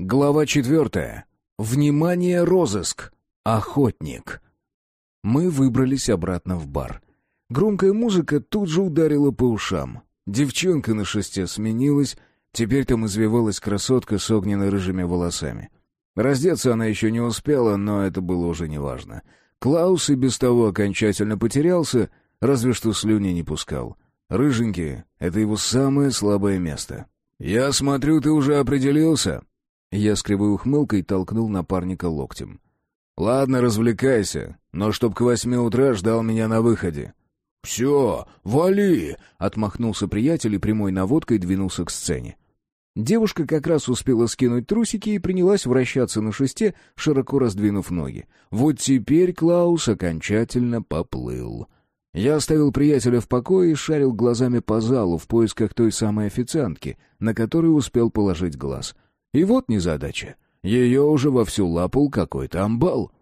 Глава четвертая. Внимание, розыск. Охотник. Мы выбрались обратно в бар. Громкая музыка тут же ударила по ушам. Девчонка на шесте сменилась, теперь там извивалась красотка с огненно-рыжими волосами. Раздеться она еще не успела, но это было уже неважно. Клаус и без того окончательно потерялся, разве что слюни не пускал. Рыженькие — это его самое слабое место. «Я смотрю, ты уже определился?» Я с кривой ухмылкой толкнул напарника локтем. «Ладно, развлекайся, но чтоб к восьми утра ждал меня на выходе». «Все, вали!» — отмахнулся приятель и прямой наводкой двинулся к сцене. Девушка как раз успела скинуть трусики и принялась вращаться на шесте, широко раздвинув ноги. Вот теперь Клаус окончательно поплыл. Я оставил приятеля в покое и шарил глазами по залу в поисках той самой официантки, на которую успел положить глаз — и вот незадача. Ее уже вовсю лапал какой-то амбал.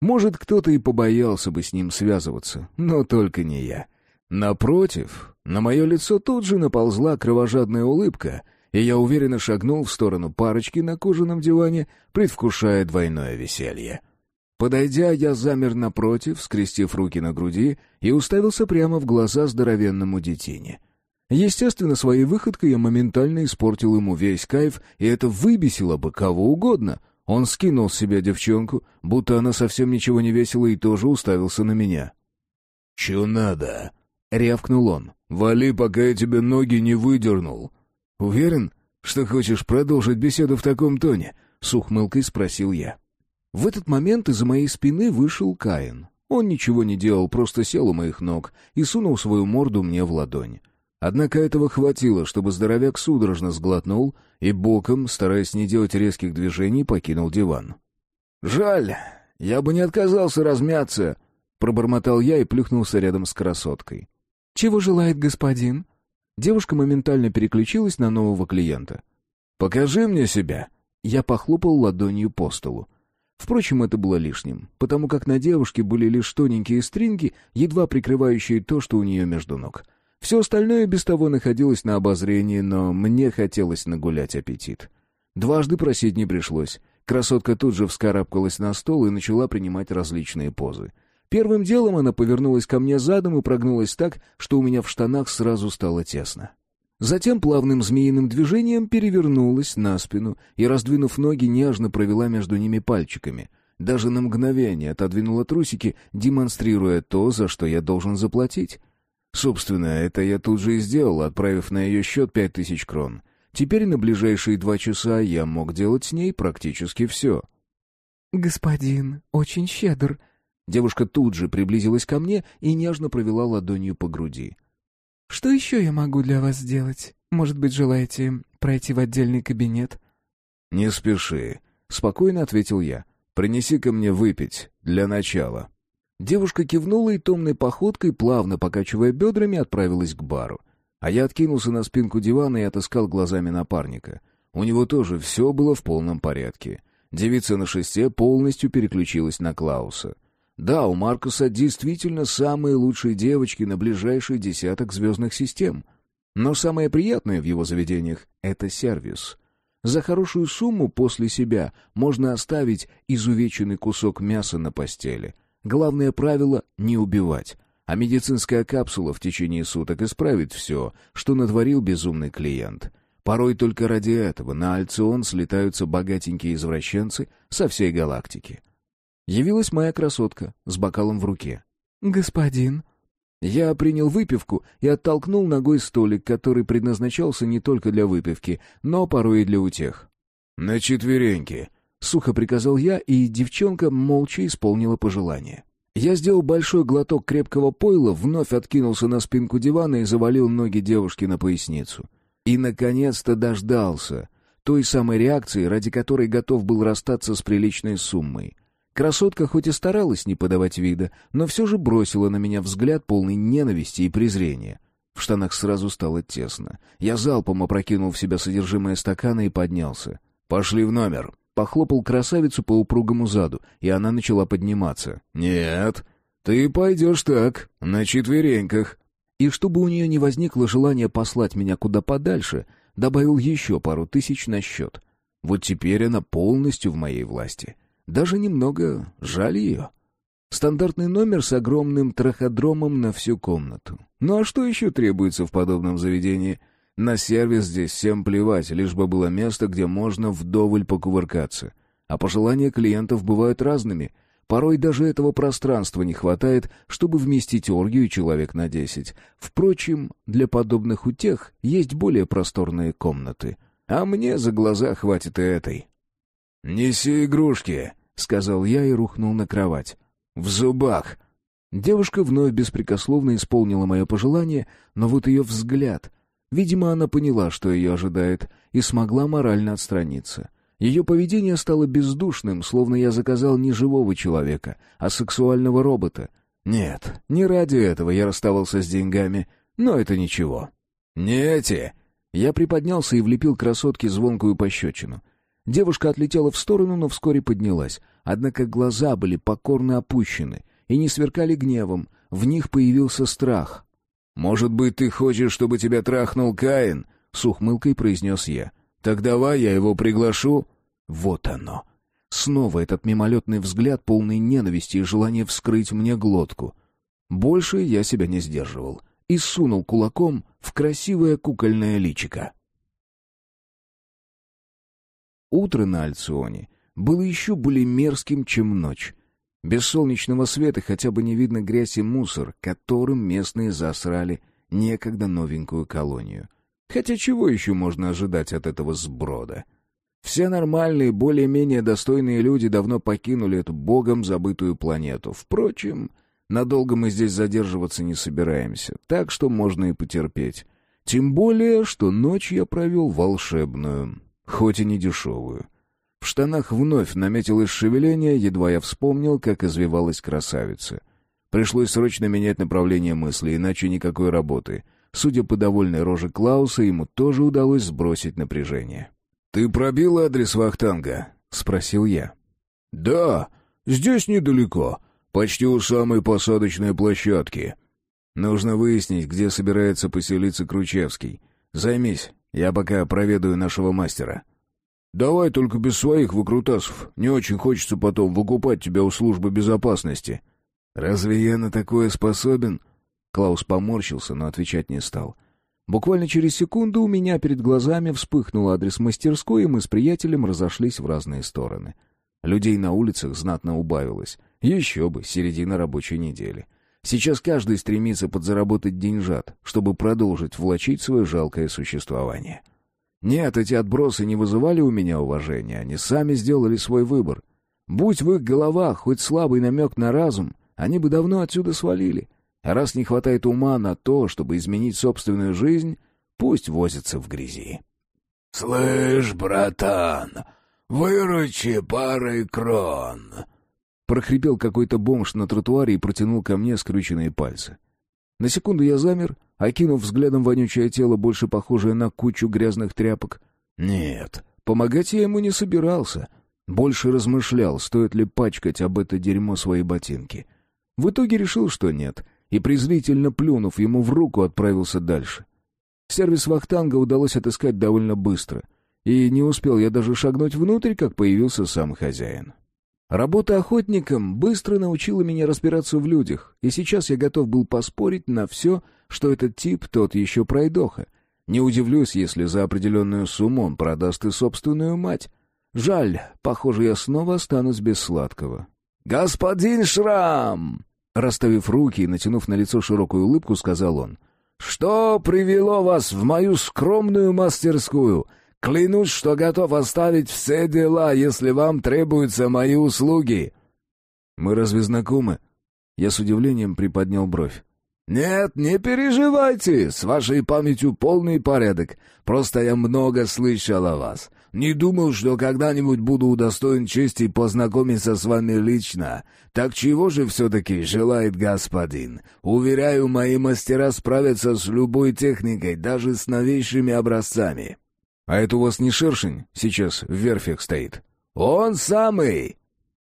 Может, кто-то и побоялся бы с ним связываться, но только не я. Напротив, на мое лицо тут же наползла кровожадная улыбка, и я уверенно шагнул в сторону парочки на кожаном диване, предвкушая двойное веселье. Подойдя, я замер напротив, скрестив руки на груди, и уставился прямо в глаза здоровенному детине — Естественно, своей выходкой я моментально испортил ему весь кайф, и это выбесило бы кого угодно. Он скинул с себя девчонку, будто она совсем ничего не весила, и тоже уставился на меня. «Чё надо?» — рявкнул он. «Вали, пока я тебе ноги не выдернул». «Уверен, что хочешь продолжить беседу в таком тоне?» — с ухмылкой спросил я. В этот момент из-за моей спины вышел Каин. Он ничего не делал, просто сел у моих ног и сунул свою морду мне в ладонь. Однако этого хватило, чтобы здоровяк судорожно сглотнул и боком, стараясь не делать резких движений, покинул диван. «Жаль, я бы не отказался размяться», — пробормотал я и плюхнулся рядом с красоткой. «Чего желает господин?» Девушка моментально переключилась на нового клиента. «Покажи мне себя!» Я похлопал ладонью по столу. Впрочем, это было лишним, потому как на девушке были лишь тоненькие стринги, едва прикрывающие то, что у нее между ног. Все остальное без того находилось на обозрении, но мне хотелось нагулять аппетит. Дважды просить не пришлось. Красотка тут же вскарабкалась на стол и начала принимать различные позы. Первым делом она повернулась ко мне задом и прогнулась так, что у меня в штанах сразу стало тесно. Затем плавным змеиным движением перевернулась на спину и, раздвинув ноги, нежно провела между ними пальчиками. Даже на мгновение отодвинула трусики, демонстрируя то, за что я должен заплатить. Собственно, это я тут же и сделал, отправив на ее счет пять тысяч крон. Теперь на ближайшие два часа я мог делать с ней практически все. «Господин, очень щедр». Девушка тут же приблизилась ко мне и нежно провела ладонью по груди. «Что еще я могу для вас сделать? Может быть, желаете пройти в отдельный кабинет?» «Не спеши», — спокойно ответил я. «Принеси ко мне выпить, для начала». Девушка кивнула и томной походкой, плавно покачивая бедрами, отправилась к бару. А я откинулся на спинку дивана и отыскал глазами напарника. У него тоже все было в полном порядке. Девица на шесте полностью переключилась на Клауса. Да, у Маркуса действительно самые лучшие девочки на ближайший десяток звездных систем. Но самое приятное в его заведениях — это сервис. За хорошую сумму после себя можно оставить изувеченный кусок мяса на постели — Главное правило — не убивать. А медицинская капсула в течение суток исправит все, что натворил безумный клиент. Порой только ради этого на Альцион слетаются богатенькие извращенцы со всей галактики. Явилась моя красотка с бокалом в руке. «Господин». Я принял выпивку и оттолкнул ногой столик, который предназначался не только для выпивки, но порой и для утех. «На четвереньки», Сухо приказал я, и девчонка молча исполнила пожелание. Я сделал большой глоток крепкого пойла, вновь откинулся на спинку дивана и завалил ноги девушки на поясницу. И, наконец-то, дождался той самой реакции, ради которой готов был расстаться с приличной суммой. Красотка хоть и старалась не подавать вида, но все же бросила на меня взгляд полный ненависти и презрения. В штанах сразу стало тесно. Я залпом опрокинул в себя содержимое стакана и поднялся. «Пошли в номер», похлопал красавицу по упругому заду, и она начала подниматься. «Нет, ты пойдешь так, на четвереньках». И чтобы у нее не возникло желания послать меня куда подальше, добавил еще пару тысяч на счет. Вот теперь она полностью в моей власти. Даже немного жаль ее. Стандартный номер с огромным траходромом на всю комнату. Ну а что еще требуется в подобном заведении? На сервис здесь всем плевать, лишь бы было место, где можно вдоволь покувыркаться. А пожелания клиентов бывают разными. Порой даже этого пространства не хватает, чтобы вместить оргию человек на десять. Впрочем, для подобных утех есть более просторные комнаты. А мне за глаза хватит и этой. «Неси игрушки», — сказал я и рухнул на кровать. «В зубах!» Девушка вновь беспрекословно исполнила мое пожелание, но вот ее взгляд... Видимо, она поняла, что ее ожидает, и смогла морально отстраниться. Ее поведение стало бездушным, словно я заказал не живого человека, а сексуального робота. Нет, не ради этого я расставался с деньгами, но это ничего. «Не эти!» Я приподнялся и влепил красотке звонкую пощечину. Девушка отлетела в сторону, но вскоре поднялась. Однако глаза были покорно опущены и не сверкали гневом. В них появился страх. «Может быть, ты хочешь, чтобы тебя трахнул Каин?» — с ухмылкой произнес я. «Так давай я его приглашу». Вот оно. Снова этот мимолетный взгляд, полный ненависти и желания вскрыть мне глотку. Больше я себя не сдерживал и сунул кулаком в красивое кукольное личико. Утро на Альционе было еще более мерзким, чем ночь. Без солнечного света хотя бы не видно грязь и мусор, которым местные засрали некогда новенькую колонию. Хотя чего еще можно ожидать от этого сброда? Все нормальные, более-менее достойные люди давно покинули эту богом забытую планету. Впрочем, надолго мы здесь задерживаться не собираемся, так что можно и потерпеть. Тем более, что ночь я провел волшебную хоть и не дешевую. В штанах вновь наметилось шевеление, едва я вспомнил, как извивалась красавица. Пришлось срочно менять направление мысли, иначе никакой работы. Судя по довольной роже Клауса, ему тоже удалось сбросить напряжение. «Ты пробил адрес Вахтанга?» — спросил я. «Да, здесь недалеко, почти у самой посадочной площадки. Нужно выяснить, где собирается поселиться Кручевский. Займись, я пока проведаю нашего мастера». «Давай только без своих выкрутасов. Не очень хочется потом выкупать тебя у службы безопасности». «Разве я на такое способен?» Клаус поморщился, но отвечать не стал. Буквально через секунду у меня перед глазами вспыхнул адрес мастерской, и мы с приятелем разошлись в разные стороны. Людей на улицах знатно убавилось. Еще бы, середина рабочей недели. Сейчас каждый стремится подзаработать деньжат, чтобы продолжить влачить свое жалкое существование. Нет, эти отбросы не вызывали у меня уважения, они сами сделали свой выбор. Будь в их головах хоть слабый намек на разум, они бы давно отсюда свалили. А раз не хватает ума на то, чтобы изменить собственную жизнь, пусть возятся в грязи. «Слышь, братан, выручи парой крон!» Прохрипел какой-то бомж на тротуаре и протянул ко мне скрюченные пальцы. На секунду я замер, окинув взглядом вонючее тело, больше похожее на кучу грязных тряпок. Нет, помогать я ему не собирался. Больше размышлял, стоит ли пачкать об это дерьмо свои ботинки. В итоге решил, что нет, и, презрительно плюнув ему в руку, отправился дальше. Сервис Вахтанга удалось отыскать довольно быстро, и не успел я даже шагнуть внутрь, как появился сам хозяин. Работа охотником быстро научила меня разбираться в людях, и сейчас я готов был поспорить на все, что этот тип тот еще пройдоха. Не удивлюсь, если за определенную сумму он продаст и собственную мать. Жаль, похоже, я снова останусь без сладкого. «Господин Шрам!» Расставив руки и натянув на лицо широкую улыбку, сказал он. «Что привело вас в мою скромную мастерскую?» Клянусь, что готов оставить все дела, если вам требуются мои услуги». «Мы разве знакомы?» Я с удивлением приподнял бровь. «Нет, не переживайте, с вашей памятью полный порядок. Просто я много слышал о вас. Не думал, что когда-нибудь буду удостоен чести познакомиться с вами лично. Так чего же все-таки желает господин? Уверяю, мои мастера справятся с любой техникой, даже с новейшими образцами». «А это у вас не шершень сейчас в верфях стоит?» «Он самый!»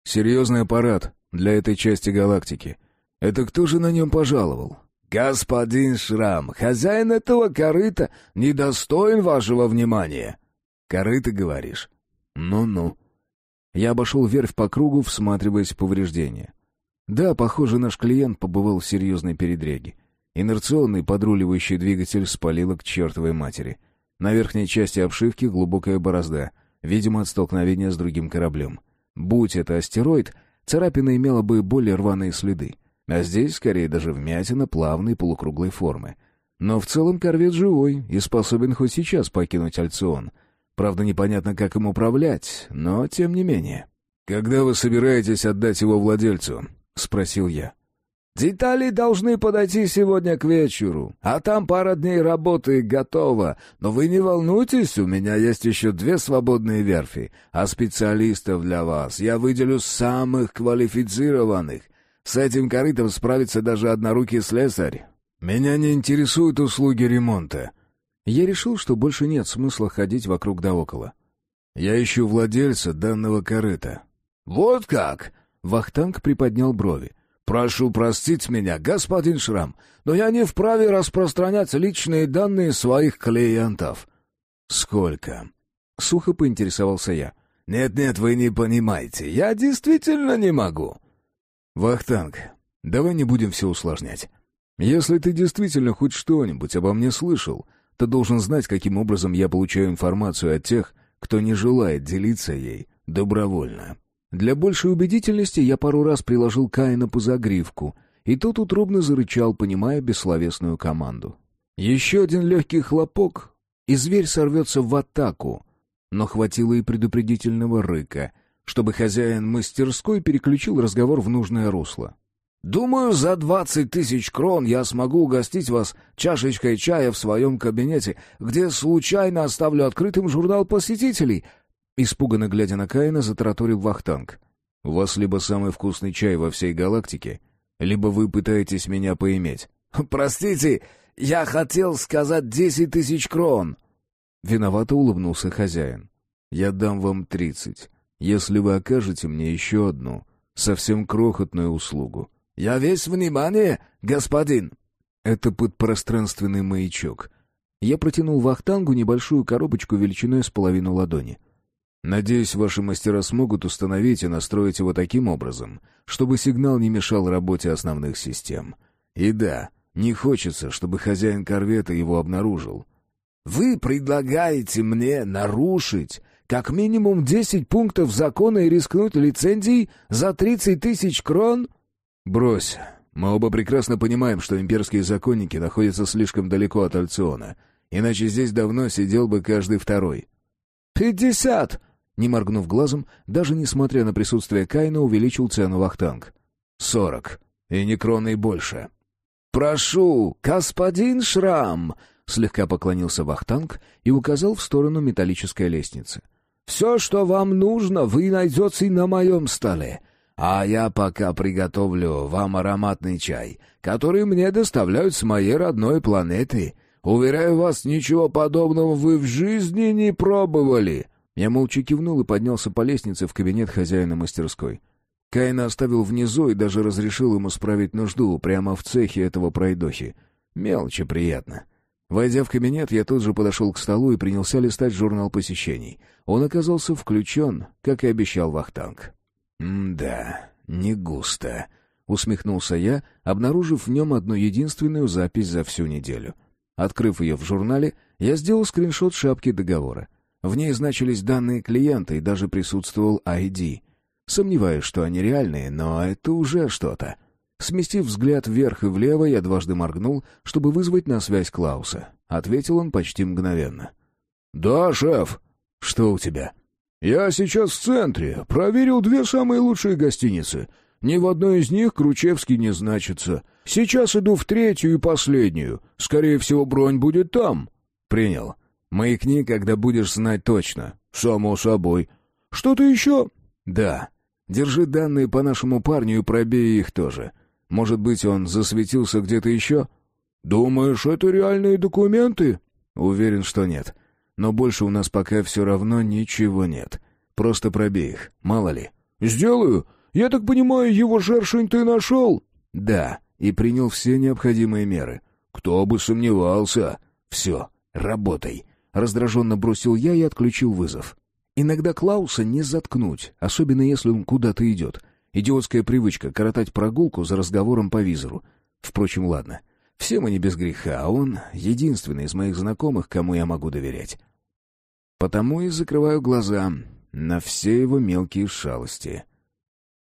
«Серьезный аппарат для этой части галактики. Это кто же на нем пожаловал?» «Господин Шрам, хозяин этого корыта недостоин вашего внимания». «Корыто, говоришь?» Ну-ну. Я обошел верфь по кругу, всматриваясь в повреждения. Да, похоже, наш клиент побывал в серьезной передряге. Инерционный подруливающий двигатель спалило к чертовой матери. На верхней части обшивки глубокая борозда, видимо, от столкновения с другим кораблем. Будь это астероид, царапина имела бы более рваные следы. А здесь, скорее, даже вмятина плавной полукруглой формы. Но в целом корвет живой и способен хоть сейчас покинуть Альцион. Правда, непонятно, как им управлять, но тем не менее. «Когда вы собираетесь отдать его владельцу?» — спросил я. «Детали должны подойти сегодня к вечеру, а там пара дней работы готова. Но вы не волнуйтесь, у меня есть еще две свободные верфи, а специалистов для вас я выделю самых квалифицированных. С этим корытом справится даже однорукий слесарь. Меня не интересуют услуги ремонта. Я решил, что больше нет смысла ходить вокруг да около. Я ищу владельца данного корыта. Вот как? Вахтанг приподнял брови. «Прошу простить меня, господин Шрам, но я не вправе распространять личные данные своих клиентов». «Сколько?» — сухо поинтересовался я. «Нет-нет, вы не понимаете, я действительно не могу». «Вахтанг, давай не будем все усложнять. Если ты действительно хоть что-нибудь обо мне слышал, то должен знать, каким образом я получаю информацию от тех, кто не желает делиться ей добровольно». Для большей убедительности я пару раз приложил Каина по загривку, и тот утробно зарычал, понимая бессловесную команду. Еще один легкий хлопок, и зверь сорвется в атаку, но хватило и предупредительного рыка, чтобы хозяин мастерской переключил разговор в нужное русло. «Думаю, за двадцать тысяч крон я смогу угостить вас чашечкой чая в своем кабинете, где случайно оставлю открытым журнал посетителей», Испуганно глядя на Каина, затараторил Вахтанг. «У вас либо самый вкусный чай во всей галактике, либо вы пытаетесь меня поиметь». «Простите, я хотел сказать десять тысяч крон». Виновато улыбнулся хозяин. «Я дам вам тридцать, если вы окажете мне еще одну, совсем крохотную услугу». «Я весь внимание, господин». Это подпространственный маячок. Я протянул Вахтангу небольшую коробочку величиной с половину ладони. Надеюсь, ваши мастера смогут установить и настроить его таким образом, чтобы сигнал не мешал работе основных систем. И да, не хочется, чтобы хозяин корвета его обнаружил. «Вы предлагаете мне нарушить как минимум десять пунктов закона и рискнуть лицензией за тридцать тысяч крон?» «Брось. Мы оба прекрасно понимаем, что имперские законники находятся слишком далеко от Альциона, иначе здесь давно сидел бы каждый второй». «Пятьдесят!» Не моргнув глазом, даже несмотря на присутствие Кайна, увеличил цену вахтанг. «Сорок. И не кроной больше». «Прошу, господин Шрам!» Слегка поклонился вахтанг и указал в сторону металлической лестницы. «Все, что вам нужно, вы найдете на моем столе. А я пока приготовлю вам ароматный чай, который мне доставляют с моей родной планеты. Уверяю вас, ничего подобного вы в жизни не пробовали». Я молча кивнул и поднялся по лестнице в кабинет хозяина мастерской. Каина оставил внизу и даже разрешил ему справить нужду прямо в цехе этого пройдохи. Мелочи приятно. Войдя в кабинет, я тут же подошел к столу и принялся листать журнал посещений. Он оказался включен, как и обещал Вахтанг. «М-да, не густо», — усмехнулся я, обнаружив в нем одну единственную запись за всю неделю. Открыв ее в журнале, я сделал скриншот шапки договора. В ней значились данные клиента и даже присутствовал ID. Сомневаюсь, что они реальные, но это уже что-то. Сместив взгляд вверх и влево, я дважды моргнул, чтобы вызвать на связь Клауса. Ответил он почти мгновенно. «Да, шеф». «Что у тебя?» «Я сейчас в центре. Проверил две самые лучшие гостиницы. Ни в одной из них Кручевский не значится. Сейчас иду в третью и последнюю. Скорее всего, бронь будет там». «Принял. Маякни, когда будешь знать точно. Само собой. Что-то еще? Да. Держи данные по нашему парню и пробей их тоже. Может быть, он засветился где-то еще? Думаешь, это реальные документы? Уверен, что нет. Но больше у нас пока все равно ничего нет. Просто пробей их, мало ли. Сделаю. Я так понимаю, его жершень ты нашел? Да, и принял все необходимые меры. Кто бы сомневался. Все, работай. Раздраженно бросил я и отключил вызов. Иногда Клауса не заткнуть, особенно если он куда-то идет. Идиотская привычка — коротать прогулку за разговором по визору. Впрочем, ладно. Все мы не без греха, а он — единственный из моих знакомых, кому я могу доверять. Потому и закрываю глаза на все его мелкие шалости.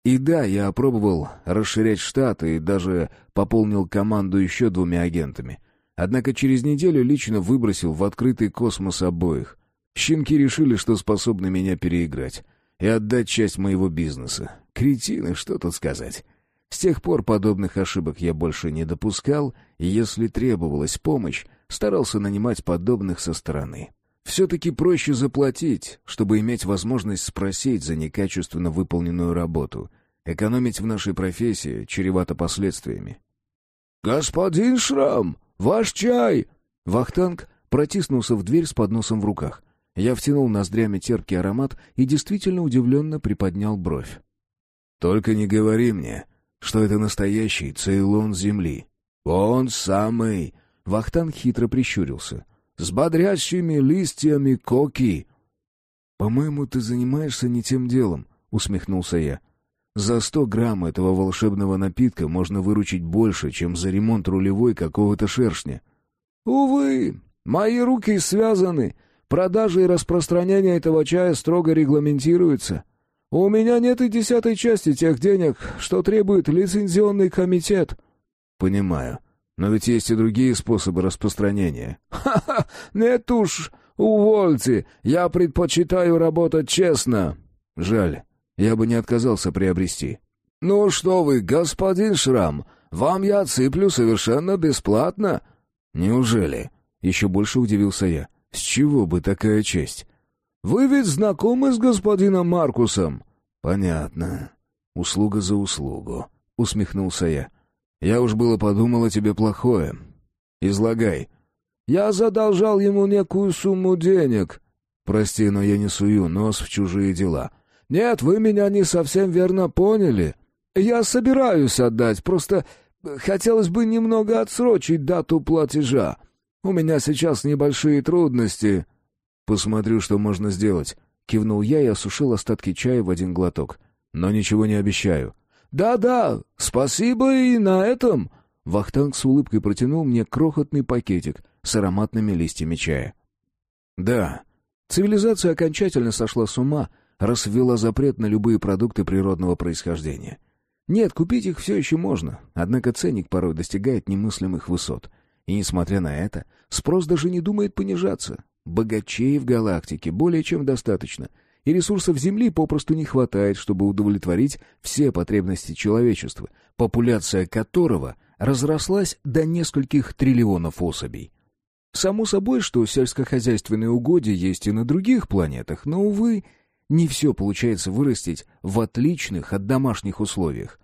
И да, я опробовал расширять штат и даже пополнил команду еще двумя агентами. Однако через неделю лично выбросил в открытый космос обоих. Щенки решили, что способны меня переиграть и отдать часть моего бизнеса. Кретины, что тут сказать. С тех пор подобных ошибок я больше не допускал, и если требовалась помощь, старался нанимать подобных со стороны. Все-таки проще заплатить, чтобы иметь возможность спросить за некачественно выполненную работу. Экономить в нашей профессии чревато последствиями. «Господин Шрам, ваш чай!» Вахтанг протиснулся в дверь с подносом в руках. Я втянул ноздрями терпкий аромат и действительно удивленно приподнял бровь. «Только не говори мне, что это настоящий цейлон земли. Он самый...» Вахтан хитро прищурился. «С бодрящими листьями коки». «По-моему, ты занимаешься не тем делом», — усмехнулся я. «За сто грамм этого волшебного напитка можно выручить больше, чем за ремонт рулевой какого-то шершня». «Увы, мои руки связаны. Продажа и распространение этого чая строго регламентируются. У меня нет и десятой части тех денег, что требует лицензионный комитет». «Понимаю. Но ведь есть и другие способы распространения». «Ха-ха! Нет уж, увольте. Я предпочитаю работать честно». «Жаль. Я бы не отказался приобрести». «Ну что вы, господин Шрам, вам я цыплю совершенно бесплатно». «Неужели?» — еще больше удивился я. «С чего бы такая честь?» «Вы ведь знакомы с господином Маркусом?» «Понятно. Услуга за услугу», — усмехнулся я. «Я уж было подумал о тебе плохое. Излагай». «Я задолжал ему некую сумму денег». «Прости, но я не сую нос в чужие дела». «Нет, вы меня не совсем верно поняли. Я собираюсь отдать, просто хотелось бы немного отсрочить дату платежа. У меня сейчас небольшие трудности». «Посмотрю, что можно сделать», — кивнул я и осушил остатки чая в один глоток. «Но ничего не обещаю». «Да-да, спасибо и на этом». Вахтанг с улыбкой протянул мне крохотный пакетик с ароматными листьями чая. «Да, цивилизация окончательно сошла с ума, раз ввела запрет на любые продукты природного происхождения. Нет, купить их все еще можно, однако ценник порой достигает немыслимых высот. И несмотря на это, спрос даже не думает понижаться. Богачей в галактике более чем достаточно, и ресурсов Земли попросту не хватает, чтобы удовлетворить все потребности человечества, популяция которого разрослась до нескольких триллионов особей. Само собой, что сельскохозяйственные угодья есть и на других планетах, но, увы, не все получается вырастить в отличных от домашних условиях.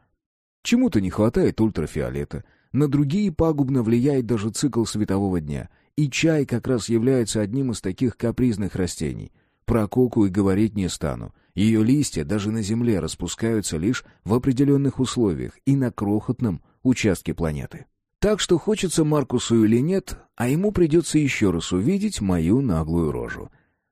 Чему-то не хватает ультрафиолета, на другие пагубно влияет даже цикл светового дня, и чай как раз является одним из таких капризных растений. Про коку и говорить не стану. Ее листья даже на Земле распускаются лишь в определенных условиях и на крохотном участке планеты. Так что хочется Маркусу или нет, а ему придется еще раз увидеть мою наглую рожу.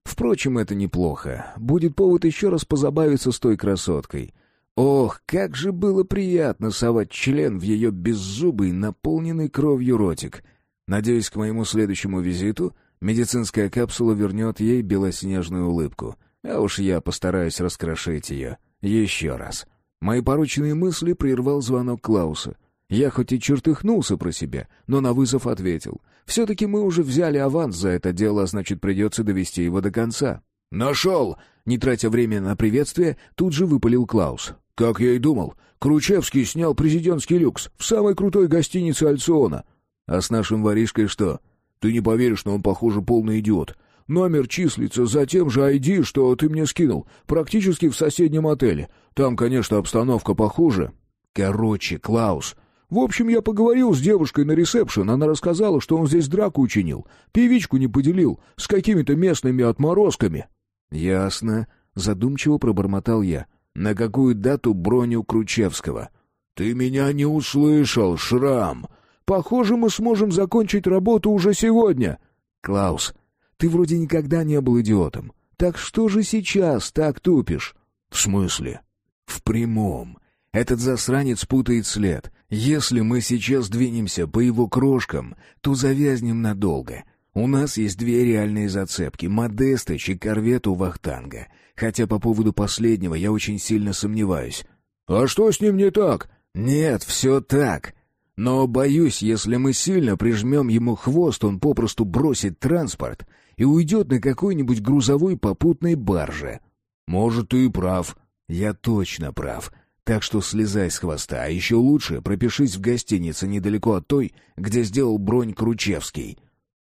Впрочем, это неплохо. Будет повод еще раз позабавиться с той красоткой. Ох, как же было приятно совать член в ее беззубый, наполненный кровью ротик — Надеюсь, к моему следующему визиту медицинская капсула вернет ей белоснежную улыбку. А уж я постараюсь раскрошить ее. Еще раз. Мои порученные мысли прервал звонок Клауса. Я хоть и чертыхнулся про себя, но на вызов ответил. Все-таки мы уже взяли аванс за это дело, значит, придется довести его до конца. «Нашел!» Не тратя время на приветствие, тут же выпалил Клаус. «Как я и думал, Кручевский снял президентский люкс в самой крутой гостинице Альциона. А с нашим воришкой что? Ты не поверишь, но он, похоже, полный идиот. Номер числится за тем же ID, что ты мне скинул, практически в соседнем отеле. Там, конечно, обстановка похуже. Короче, Клаус. В общем, я поговорил с девушкой на ресепшн. Она рассказала, что он здесь драку учинил. Певичку не поделил. С какими-то местными отморозками. Ясно. Задумчиво пробормотал я. На какую дату броню Кручевского? Ты меня не услышал, Шрам. Похоже, мы сможем закончить работу уже сегодня. Клаус, ты вроде никогда не был идиотом. Так что же сейчас так тупишь?» «В смысле?» «В прямом. Этот засранец путает след. Если мы сейчас двинемся по его крошкам, то завязнем надолго. У нас есть две реальные зацепки — Модестыч и корвет у Вахтанга. Хотя по поводу последнего я очень сильно сомневаюсь. «А что с ним не так?» «Нет, все так. Но, боюсь, если мы сильно прижмем ему хвост, он попросту бросит транспорт и уйдет на какой-нибудь грузовой попутной барже». «Может, ты и прав». «Я точно прав. Так что слезай с хвоста, а еще лучше пропишись в гостинице недалеко от той, где сделал бронь Кручевский».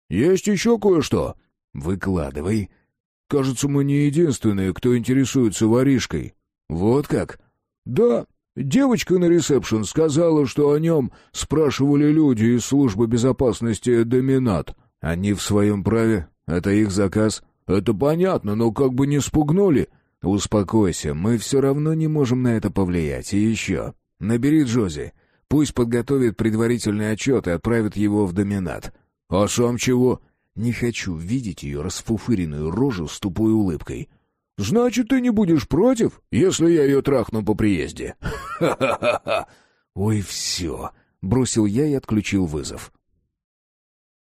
«Есть еще кое-что». «Выкладывай». «Кажется, мы не единственные, кто интересуется воришкой». «Вот как?» «Да. Девочка на ресепшн сказала, что о нем спрашивали люди из службы безопасности «Доминат». Они в своем праве? Это их заказ?» «Это понятно, но как бы не спугнули». «Успокойся, мы все равно не можем на это повлиять. И еще. Набери Джози. Пусть подготовит предварительный отчет и отправит его в доминат». «А сам чего?» «Не хочу видеть ее расфуфыренную рожу с тупой улыбкой». «Значит, ты не будешь против, если я ее трахну по приезде?» «Ха-ха-ха-ха!» «Ой, все!» — бросил я и отключил вызов.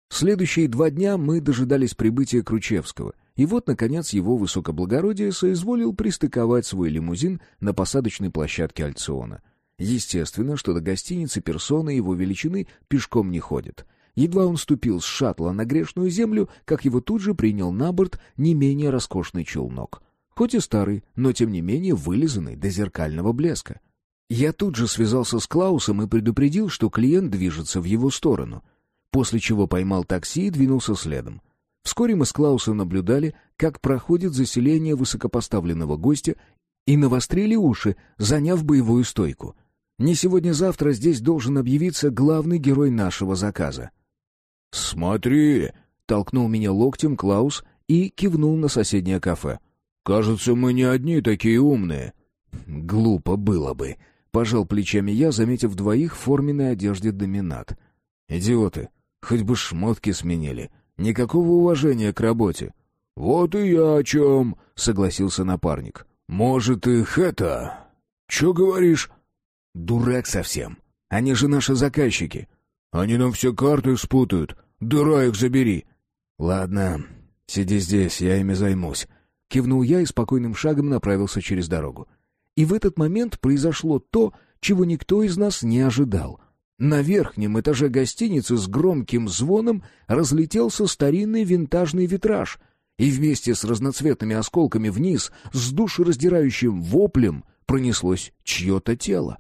Следующие два дня мы дожидались прибытия Кручевского — и вот, наконец, его высокоблагородие соизволил пристыковать свой лимузин на посадочной площадке Альциона. Естественно, что до гостиницы персоны его величины пешком не ходят. Едва он ступил с шаттла на грешную землю, как его тут же принял на борт не менее роскошный челнок. Хоть и старый, но тем не менее вылизанный до зеркального блеска. Я тут же связался с Клаусом и предупредил, что клиент движется в его сторону, после чего поймал такси и двинулся следом. Вскоре мы с Клаусом наблюдали, как проходит заселение высокопоставленного гостя, и навострили уши, заняв боевую стойку. Не сегодня-завтра здесь должен объявиться главный герой нашего заказа. «Смотри!» — толкнул меня локтем Клаус и кивнул на соседнее кафе. «Кажется, мы не одни такие умные». «Глупо было бы», — пожал плечами я, заметив двоих в форменной одежде доминат. «Идиоты, хоть бы шмотки сменили. Никакого уважения к работе. «Вот и я о чем», — согласился напарник. «Может, их это... Че говоришь?» «Дурак совсем. Они же наши заказчики». «Они нам все карты спутают. Дыра их забери». «Ладно, сиди здесь, я ими займусь». Кивнул я и спокойным шагом направился через дорогу. И в этот момент произошло то, чего никто из нас не ожидал — на верхнем этаже гостиницы с громким звоном разлетелся старинный винтажный витраж, и вместе с разноцветными осколками вниз, с душераздирающим воплем, пронеслось чье-то тело.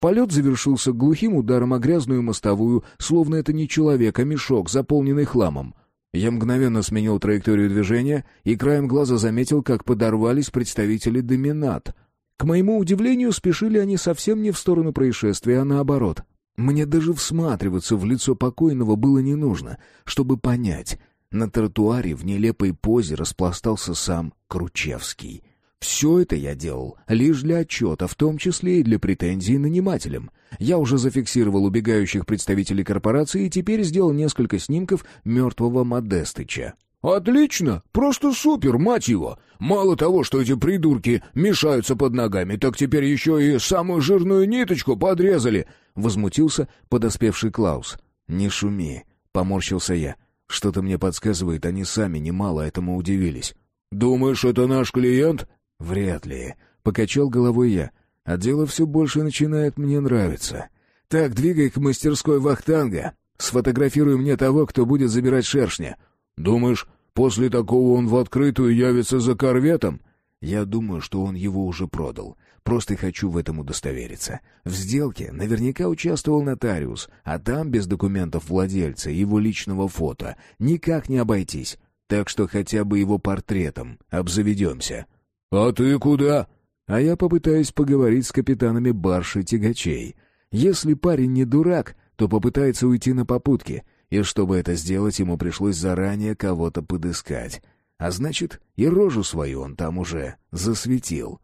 Полет завершился глухим ударом о грязную мостовую, словно это не человек, а мешок, заполненный хламом. Я мгновенно сменил траекторию движения и краем глаза заметил, как подорвались представители доминат. К моему удивлению, спешили они совсем не в сторону происшествия, а наоборот — мне даже всматриваться в лицо покойного было не нужно, чтобы понять. На тротуаре в нелепой позе распластался сам Кручевский. Все это я делал лишь для отчета, в том числе и для претензий нанимателям. Я уже зафиксировал убегающих представителей корпорации и теперь сделал несколько снимков мертвого Модестыча. «Отлично! Просто супер, мать его! Мало того, что эти придурки мешаются под ногами, так теперь еще и самую жирную ниточку подрезали!» — возмутился подоспевший Клаус. «Не шуми!» — поморщился я. «Что-то мне подсказывает, они сами немало этому удивились». «Думаешь, это наш клиент?» «Вряд ли», — покачал головой я. «А дело все больше начинает мне нравиться. Так, двигай к мастерской Вахтанга. Сфотографируй мне того, кто будет забирать шершня». «Думаешь, После такого он в открытую явится за корветом? Я думаю, что он его уже продал. Просто хочу в этом удостовериться. В сделке наверняка участвовал нотариус, а там без документов владельца и его личного фото никак не обойтись. Так что хотя бы его портретом обзаведемся. «А ты куда?» «А я попытаюсь поговорить с капитанами барши тягачей. Если парень не дурак, то попытается уйти на попутке, и чтобы это сделать, ему пришлось заранее кого-то подыскать. А значит, и рожу свою он там уже засветил.